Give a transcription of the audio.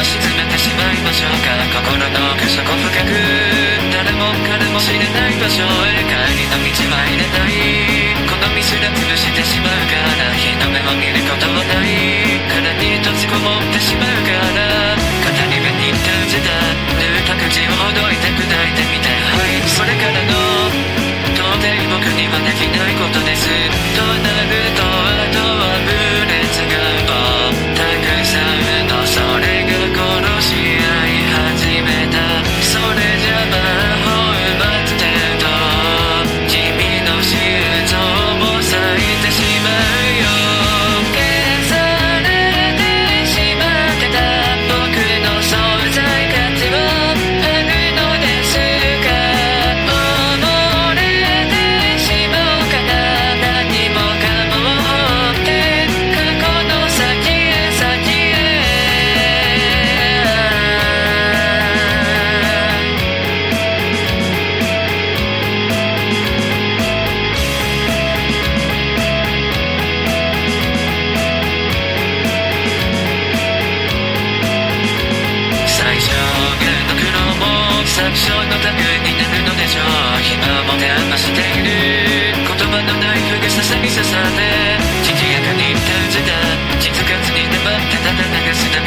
沈めてしまいましょうか心の奥底深く誰も彼も知れない場所へ帰りの道は入れないこのミスが潰してしまうから日の目を見ることはない殻に閉じこもってしまうから語り部に閉じた縫った口をほどいて砕いてみてはいそれからの到底僕にはできないことです。となるささに刺さって賑やかに閉じた気づかずに粘ってただ流すだ